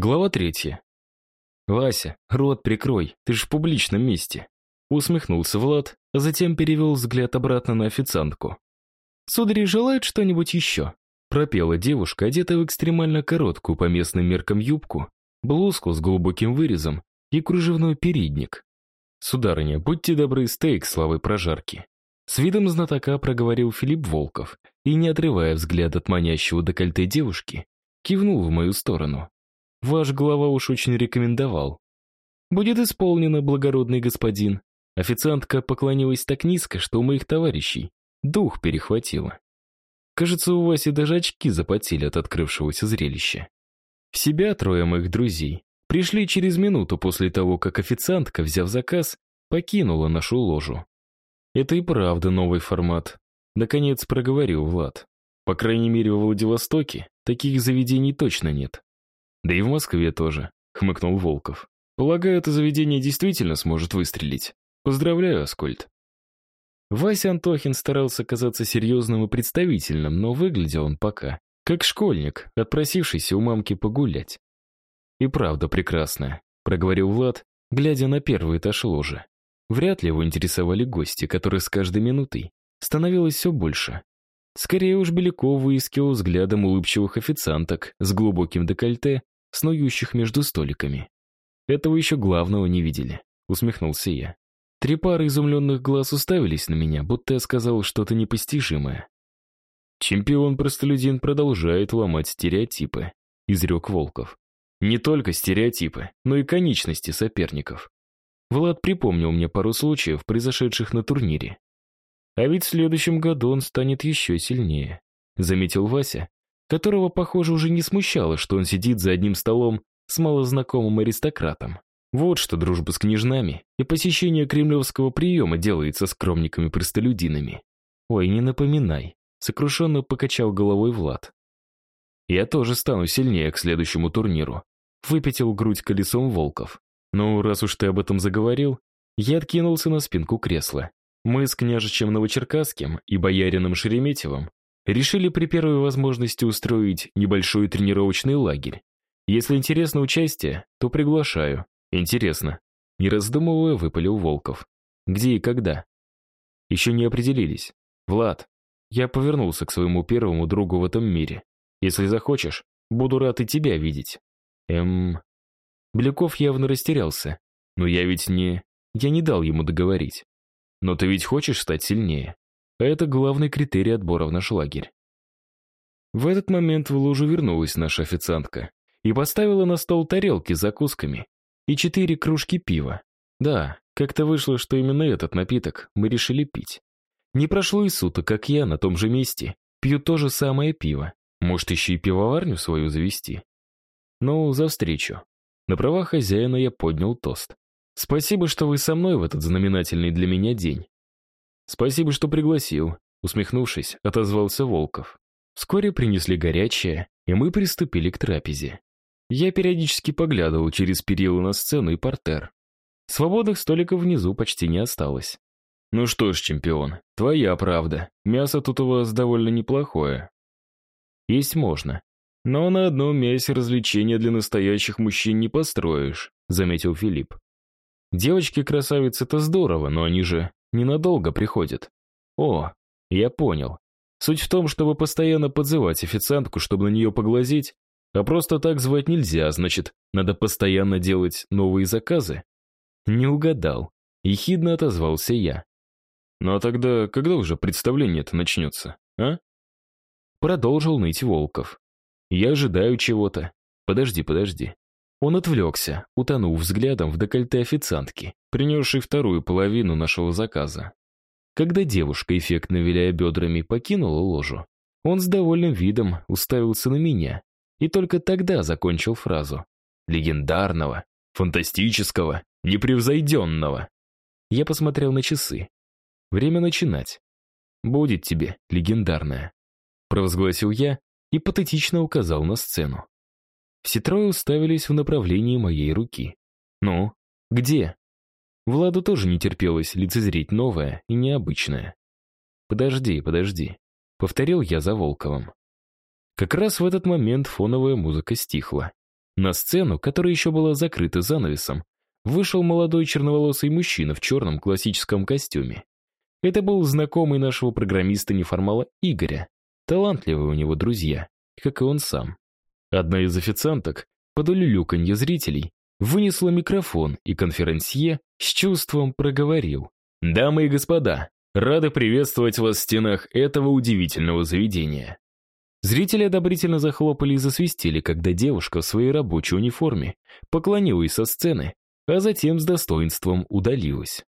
Глава третья. «Вася, рот прикрой, ты ж в публичном месте!» Усмехнулся Влад, а затем перевел взгляд обратно на официантку. «Судари желают что-нибудь еще?» Пропела девушка, одетая в экстремально короткую по местным меркам юбку, блузку с глубоким вырезом и кружевной передник. «Сударыня, будьте добры, стейк славы прожарки». С видом знатока проговорил Филипп Волков и, не отрывая взгляд от манящего декольте девушки, кивнул в мою сторону. Ваш глава уж очень рекомендовал. Будет исполнено, благородный господин. Официантка поклонилась так низко, что у моих товарищей дух перехватило. Кажется, у Васи даже очки запотели от открывшегося зрелища. В себя трое моих друзей пришли через минуту после того, как официантка, взяв заказ, покинула нашу ложу. Это и правда новый формат. Наконец проговорил Влад. По крайней мере, во Владивостоке таких заведений точно нет. Да и в Москве тоже, хмыкнул Волков. Полагаю, это заведение действительно сможет выстрелить. Поздравляю, Аскольд. Вася Антохин старался казаться серьезным и представительным, но выглядел он пока как школьник, отпросившийся у мамки погулять. И правда прекрасная, проговорил Влад, глядя на первый этаж ложи. Вряд ли его интересовали гости, которые с каждой минутой становилось все больше. Скорее уж Беляков выискивал взглядом улыбчивых официанток с глубоким декольте снующих между столиками. Этого еще главного не видели, усмехнулся я. Три пары изумленных глаз уставились на меня, будто я сказал что-то непостижимое. Чемпион-простолюдин продолжает ломать стереотипы, изрек Волков. Не только стереотипы, но и конечности соперников. Влад припомнил мне пару случаев, произошедших на турнире. А ведь в следующем году он станет еще сильнее, заметил Вася, которого, похоже, уже не смущало, что он сидит за одним столом с малознакомым аристократом. Вот что дружба с княжнами и посещение кремлевского приема делается скромниками-простолюдинами. Ой, не напоминай, сокрушенно покачал головой Влад. Я тоже стану сильнее к следующему турниру. Выпятил грудь колесом волков. Ну, раз уж ты об этом заговорил, я откинулся на спинку кресла. Мы с княжичем Новочеркасским и боярином Шереметьевым Решили при первой возможности устроить небольшой тренировочный лагерь. Если интересно участие, то приглашаю. Интересно. Не раздумывая, выпалил Волков. Где и когда? Еще не определились. Влад, я повернулся к своему первому другу в этом мире. Если захочешь, буду рад и тебя видеть. Эм... Беляков явно растерялся. Но я ведь не... Я не дал ему договорить. Но ты ведь хочешь стать сильнее? Это главный критерий отбора в наш лагерь. В этот момент в лужу вернулась наша официантка и поставила на стол тарелки с закусками и четыре кружки пива. Да, как-то вышло, что именно этот напиток мы решили пить. Не прошло и суток, как я на том же месте пью то же самое пиво. Может, еще и пивоварню свою завести? Ну, за встречу. На права хозяина я поднял тост. Спасибо, что вы со мной в этот знаменательный для меня день. «Спасибо, что пригласил», — усмехнувшись, отозвался Волков. Вскоре принесли горячее, и мы приступили к трапезе. Я периодически поглядывал через перила на сцену и портер. Свободных столиков внизу почти не осталось. «Ну что ж, чемпион, твоя правда. Мясо тут у вас довольно неплохое». «Есть можно. Но на одном мясе развлечения для настоящих мужчин не построишь», — заметил Филипп. «Девочки-красавицы-то здорово, но они же ненадолго приходит. О, я понял. Суть в том, чтобы постоянно подзывать официантку, чтобы на нее поглазеть, а просто так звать нельзя, значит, надо постоянно делать новые заказы? Не угадал. Ехидно отозвался я. Ну а тогда когда уже представление-то начнется, а? Продолжил ныть Волков. Я ожидаю чего-то. Подожди, подожди. Он отвлекся, утонув взглядом в декольте официантки, принесшей вторую половину нашего заказа. Когда девушка, эффектно виляя бедрами, покинула ложу, он с довольным видом уставился на меня и только тогда закончил фразу. «Легендарного, фантастического, непревзойденного». Я посмотрел на часы. Время начинать. «Будет тебе, легендарная», — провозгласил я и патетично указал на сцену. Все трое уставились в направлении моей руки. «Ну, где?» Владу тоже не терпелось лицезреть новое и необычное. «Подожди, подожди», — повторил я за Волковым. Как раз в этот момент фоновая музыка стихла. На сцену, которая еще была закрыта занавесом, вышел молодой черноволосый мужчина в черном классическом костюме. Это был знакомый нашего программиста-неформала Игоря. Талантливые у него друзья, как и он сам. Одна из официанток, под улюлюканье зрителей, вынесла микрофон, и конферансье с чувством проговорил. «Дамы и господа, рады приветствовать вас в стенах этого удивительного заведения». Зрители одобрительно захлопали и засвистели, когда девушка в своей рабочей униформе поклонилась со сцены, а затем с достоинством удалилась.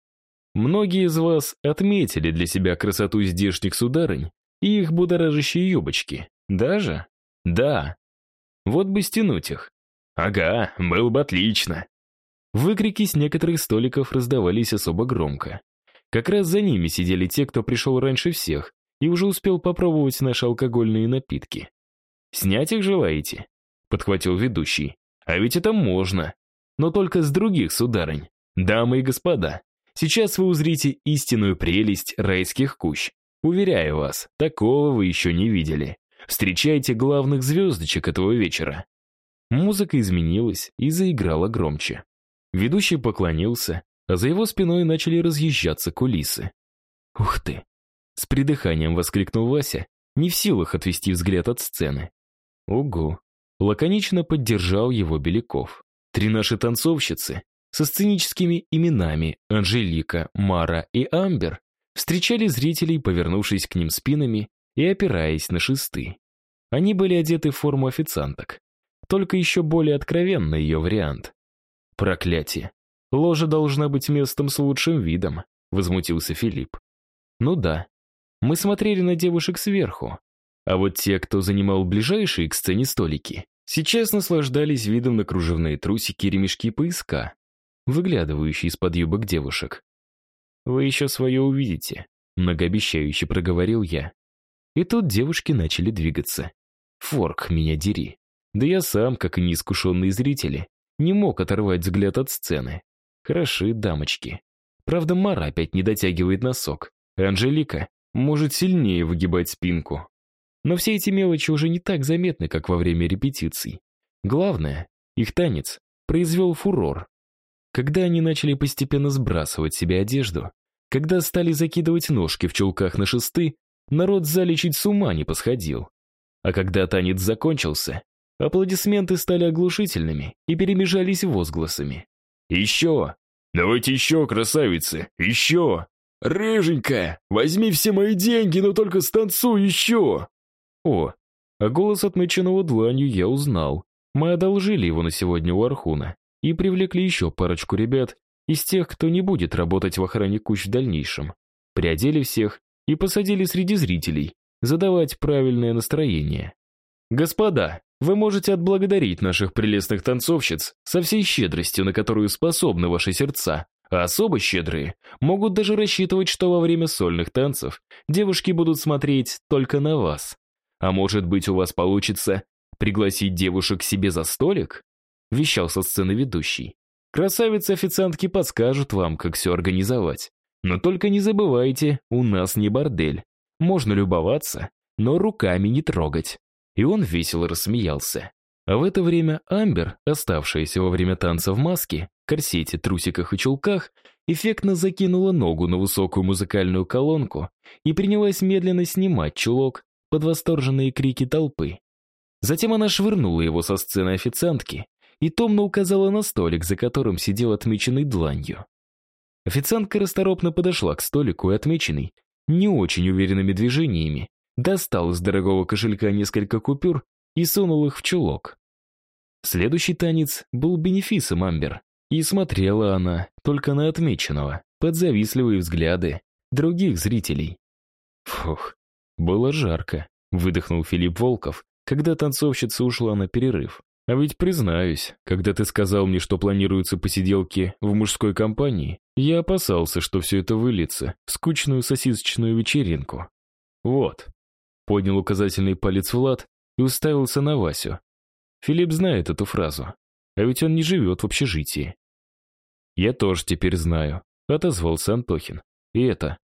Многие из вас отметили для себя красоту здешних сударынь и их будоражащие юбочки. Даже? Да. Вот бы стянуть их. Ага, было бы отлично. Выкрики с некоторых столиков раздавались особо громко. Как раз за ними сидели те, кто пришел раньше всех и уже успел попробовать наши алкогольные напитки. «Снять их желаете?» — подхватил ведущий. «А ведь это можно. Но только с других сударынь. Дамы и господа, Сейчас вы узрите истинную прелесть райских кущ. Уверяю вас, такого вы еще не видели. Встречайте главных звездочек этого вечера. Музыка изменилась и заиграла громче. Ведущий поклонился, а за его спиной начали разъезжаться кулисы. «Ух ты!» С придыханием воскликнул Вася, не в силах отвести взгляд от сцены. «Угу!» Лаконично поддержал его Беляков. Три наши танцовщицы со сценическими именами Анжелика, Мара и Амбер встречали зрителей, повернувшись к ним спинами и опираясь на шесты. Они были одеты в форму официанток, только еще более откровенный ее вариант. Проклятие. Ложа должна быть местом с лучшим видом, возмутился Филипп. Ну да, мы смотрели на девушек сверху, а вот те, кто занимал ближайшие к сцене столики, сейчас наслаждались видом на кружевные трусики и ремешки пояска, выглядывающий из-под юбок девушек. «Вы еще свое увидите», — многообещающе проговорил я. И тут девушки начали двигаться. Форк, меня дери. Да я сам, как и неискушенные зрители, не мог оторвать взгляд от сцены. Хороши дамочки. Правда, Мара опять не дотягивает носок, Анжелика может сильнее выгибать спинку. Но все эти мелочи уже не так заметны, как во время репетиций. Главное, их танец произвел фурор. Когда они начали постепенно сбрасывать себе одежду, когда стали закидывать ножки в чулках на шесты, народ в зале чуть с ума не посходил. А когда танец закончился, аплодисменты стали оглушительными и перемежались возгласами. «Еще! Давайте еще, красавицы! Еще! Рыженькая, возьми все мои деньги, но только станцуй еще!» О, а голос отмеченного дланью я узнал. Мы одолжили его на сегодня у Архуна и привлекли еще парочку ребят из тех, кто не будет работать в охране куч в дальнейшем. Приодели всех и посадили среди зрителей, задавать правильное настроение. «Господа, вы можете отблагодарить наших прелестных танцовщиц со всей щедростью, на которую способны ваши сердца, а особо щедрые могут даже рассчитывать, что во время сольных танцев девушки будут смотреть только на вас. А может быть, у вас получится пригласить девушек к себе за столик? вещал со сцены ведущий. Красавицы-официантки подскажут вам, как все организовать. Но только не забывайте, у нас не бордель. Можно любоваться, но руками не трогать. И он весело рассмеялся. А в это время Амбер, оставшаяся во время танца в маске, корсете, трусиках и чулках, эффектно закинула ногу на высокую музыкальную колонку и принялась медленно снимать чулок под восторженные крики толпы. Затем она швырнула его со сцены официантки и томно указала на столик, за которым сидел отмеченный дланью. Официантка расторопно подошла к столику и отмеченный, не очень уверенными движениями, достал из дорогого кошелька несколько купюр и сунул их в чулок. Следующий танец был бенефисом Амбер, и смотрела она только на отмеченного, под завистливые взгляды других зрителей. Фух, было жарко, выдохнул Филипп Волков, когда танцовщица ушла на перерыв. А ведь признаюсь, когда ты сказал мне, что планируются посиделки в мужской компании, я опасался, что все это выльется в скучную сосисочную вечеринку. Вот. Поднял указательный палец Влад и уставился на Васю. Филипп знает эту фразу. А ведь он не живет в общежитии. Я тоже теперь знаю, отозвался Антохин. И это.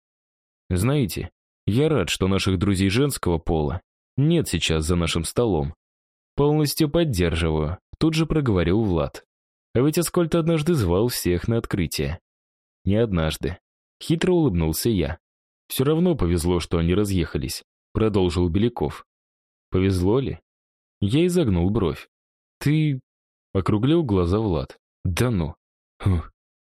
Знаете, я рад, что наших друзей женского пола нет сейчас за нашим столом. Полностью поддерживаю. тут же проговорил Влад. А ведь Аскольд однажды звал всех на открытие. Не однажды. Хитро улыбнулся я. Все равно повезло, что они разъехались, продолжил Беляков. Повезло ли? Я изогнул бровь. Ты... Округлил глаза Влад. Да ну. Хм.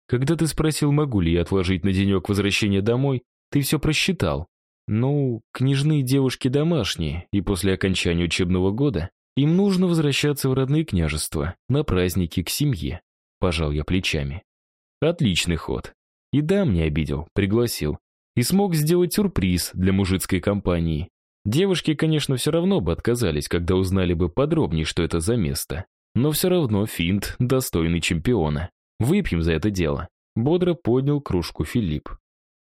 Когда ты спросил, могу ли я отложить на денек возвращение домой, ты все просчитал. Ну, княжные девушки домашние, и после окончания учебного года им нужно возвращаться в родные княжества, на праздники, к семье. Пожал я плечами. Отличный ход. И да, мне обидел, пригласил. И смог сделать сюрприз для мужицкой компании. Девушки, конечно, все равно бы отказались, когда узнали бы подробнее, что это за место. Но все равно финт достойный чемпиона. Выпьем за это дело. Бодро поднял кружку Филипп.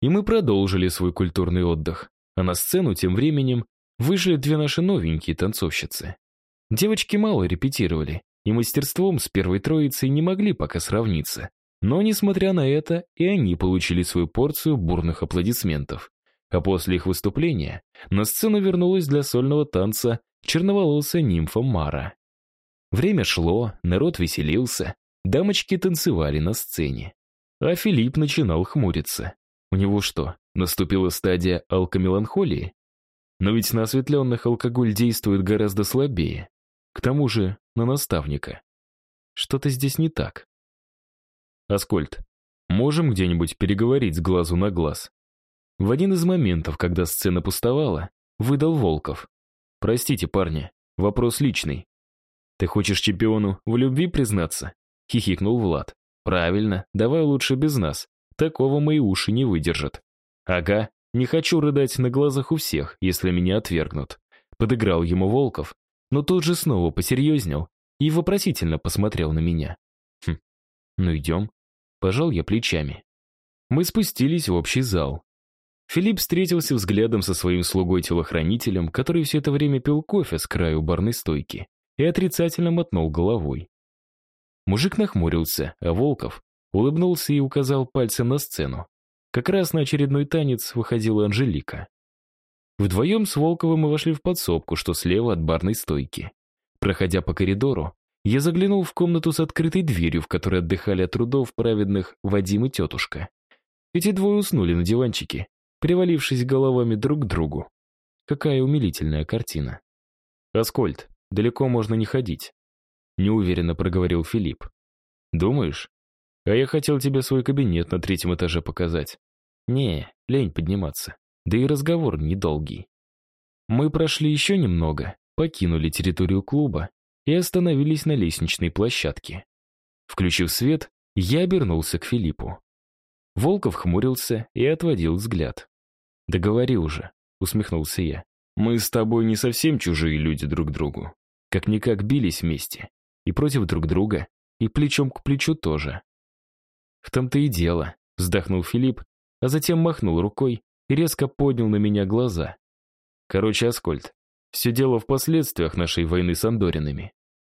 И мы продолжили свой культурный отдых. А на сцену тем временем вышли две наши новенькие танцовщицы. Девочки мало репетировали, и мастерством с первой троицей не могли пока сравниться. Но, несмотря на это, и они получили свою порцию бурных аплодисментов. А после их выступления на сцену вернулась для сольного танца черноволосая нимфа Мара. Время шло, народ веселился, дамочки танцевали на сцене. А Филипп начинал хмуриться. У него что, наступила стадия алкомеланхолии? Но ведь на осветленных алкоголь действует гораздо слабее. К тому же на наставника. Что-то здесь не так. Аскольд, можем где-нибудь переговорить с глазу на глаз? В один из моментов, когда сцена пустовала, выдал Волков. Простите, парни, вопрос личный. Ты хочешь чемпиону в любви признаться? Хихикнул Влад. Правильно, давай лучше без нас. Такого мои уши не выдержат. Ага, не хочу рыдать на глазах у всех, если меня отвергнут. Подыграл ему Волков, но тут же снова посерьезнел и вопросительно посмотрел на меня. Хм, ну идем. Пожал я плечами. Мы спустились в общий зал. Филипп встретился взглядом со своим слугой-телохранителем, который все это время пил кофе с краю барной стойки, и отрицательно мотнул головой. Мужик нахмурился, а Волков улыбнулся и указал пальцем на сцену. Как раз на очередной танец выходила Анжелика. Вдвоем с Волковым мы вошли в подсобку, что слева от барной стойки. Проходя по коридору, я заглянул в комнату с открытой дверью, в которой отдыхали от трудов праведных Вадим и тетушка. Эти двое уснули на диванчике, привалившись головами друг к другу. Какая умилительная картина. «Аскольд, далеко можно не ходить», — неуверенно проговорил Филипп. «Думаешь? А я хотел тебе свой кабинет на третьем этаже показать. Не, лень подниматься. Да и разговор недолгий. Мы прошли еще немного, покинули территорию клуба и остановились на лестничной площадке. Включив свет, я обернулся к Филиппу. Волков хмурился и отводил взгляд. «Да говори уже», — усмехнулся я. «Мы с тобой не совсем чужие люди друг другу. Как-никак бились вместе. И против друг друга, и плечом к плечу тоже. «В том-то и дело», — вздохнул Филипп, а затем махнул рукой и резко поднял на меня глаза. «Короче, Аскольд, все дело в последствиях нашей войны с Андоринами.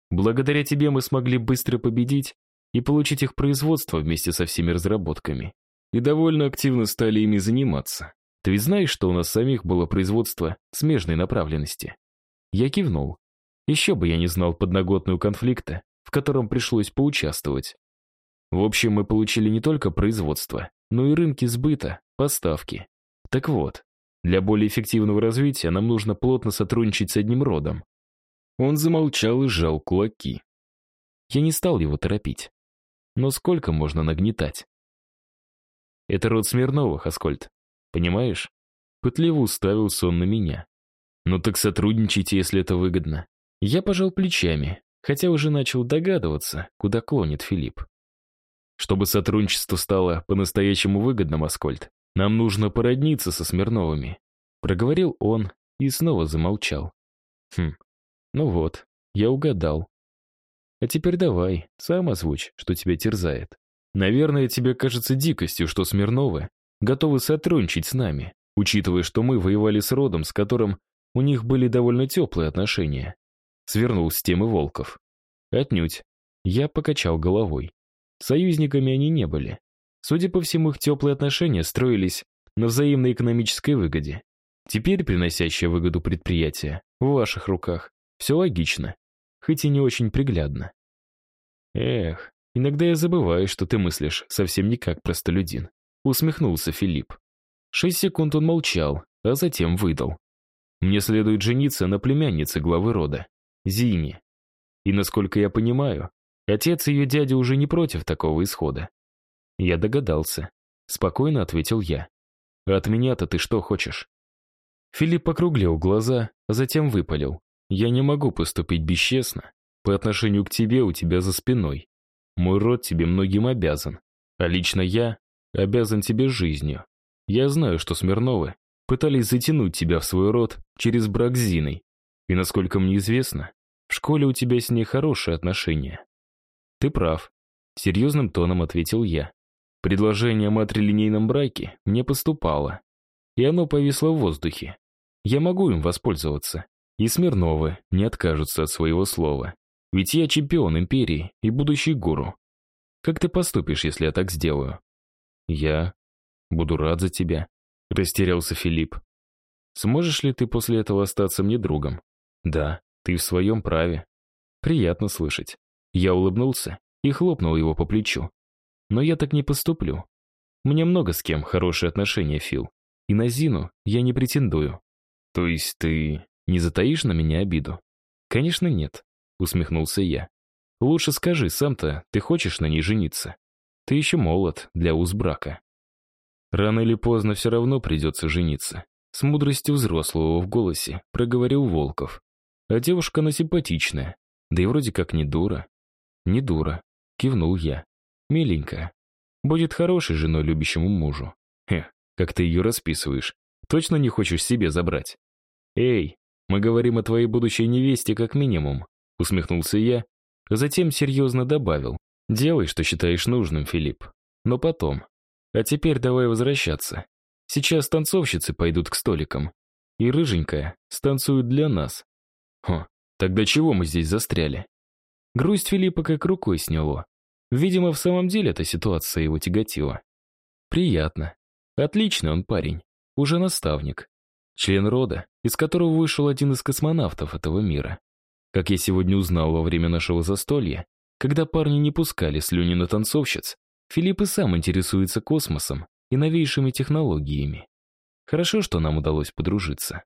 Благодаря тебе мы смогли быстро победить и получить их производство вместе со всеми разработками. И довольно активно стали ими заниматься. Ты ведь знаешь, что у нас самих было производство смежной направленности?» Я кивнул. Еще бы я не знал подноготную конфликта, в котором пришлось поучаствовать. В общем, мы получили не только производство, но и рынки сбыта, поставки. Так вот, для более эффективного развития нам нужно плотно сотрудничать с одним родом. Он замолчал и сжал кулаки. Я не стал его торопить. Но сколько можно нагнетать? Это род Смирновых, Аскольд. Понимаешь? Пытливо уставился он на меня. Ну так сотрудничайте, если это выгодно. Я пожал плечами, хотя уже начал догадываться, куда клонит Филипп. Чтобы сотрудничество стало по-настоящему выгодным, Аскольд, нам нужно породниться со Смирновыми. Проговорил он и снова замолчал. Хм, ну вот, я угадал. А теперь давай, сам озвучь, что тебя терзает. Наверное, тебе кажется дикостью, что Смирновы готовы сотрудничать с нами, учитывая, что мы воевали с родом, с которым у них были довольно теплые отношения. Свернул с темы Волков. Отнюдь. Я покачал головой. Союзниками они не были. Судя по всему, их теплые отношения строились на взаимной экономической выгоде. Теперь приносящее выгоду предприятие в ваших руках. Все логично, хоть и не очень приглядно. Эх, иногда я забываю, что ты мыслишь совсем не как простолюдин. Усмехнулся Филипп. Шесть секунд он молчал, а затем выдал. Мне следует жениться на племяннице главы рода, Зине. И, насколько я понимаю, отец и ее дядя уже не против такого исхода. Я догадался. Спокойно ответил я. От меня-то ты что хочешь? Филипп округлил глаза, а затем выпалил. Я не могу поступить бесчестно. По отношению к тебе у тебя за спиной. Мой род тебе многим обязан. А лично я обязан тебе жизнью. Я знаю, что Смирновы пытались затянуть тебя в свой род через брак с Зиной. И насколько мне известно, в школе у тебя с ней хорошие отношения. Ты прав, серьезным тоном ответил я. Предложение о матрилинейном браке мне поступало, и оно повисло в воздухе. Я могу им воспользоваться, и Смирновы не откажутся от своего слова. Ведь я чемпион империи и будущий гуру. Как ты поступишь, если я так сделаю? Я буду рад за тебя, растерялся Филипп. Сможешь ли ты после этого остаться мне другом? Да, ты в своем праве. Приятно слышать. Я улыбнулся и хлопнул его по плечу. Но я так не поступлю. Мне много с кем хорошие отношения, Фил. И на Зину я не претендую. То есть ты не затаишь на меня обиду? Конечно, нет, усмехнулся я. Лучше скажи, сам-то ты хочешь на ней жениться? Ты еще молод для уз брака. Рано или поздно все равно придется жениться. С мудростью взрослого в голосе проговорил Волков. А девушка она симпатичная, да и вроде как не дура. Не дура, кивнул я. Миленькая. Будет хорошей женой любящему мужу. Эх, как ты ее расписываешь. Точно не хочешь себе забрать? Эй, мы говорим о твоей будущей невесте как минимум, усмехнулся я, а затем серьезно добавил. Делай, что считаешь нужным, Филипп. Но потом. А теперь давай возвращаться. Сейчас танцовщицы пойдут к столикам. И рыженькая станцует для нас. Хо, тогда чего мы здесь застряли? Грусть Филиппа как рукой сняло. Видимо, в самом деле эта ситуация его тяготила. Приятно. Отличный он парень. Уже наставник. Член рода, из которого вышел один из космонавтов этого мира. Как я сегодня узнал во время нашего застолья, когда парни не пускали слюни на танцовщиц, Филипп и сам интересуется космосом и новейшими технологиями. Хорошо, что нам удалось подружиться.